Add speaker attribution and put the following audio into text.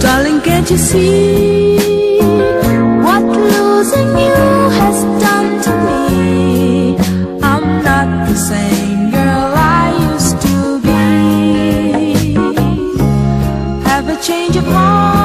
Speaker 1: Darling, can't you see what losing you has done to me? I'm not the same girl I used to be. Have a change of heart.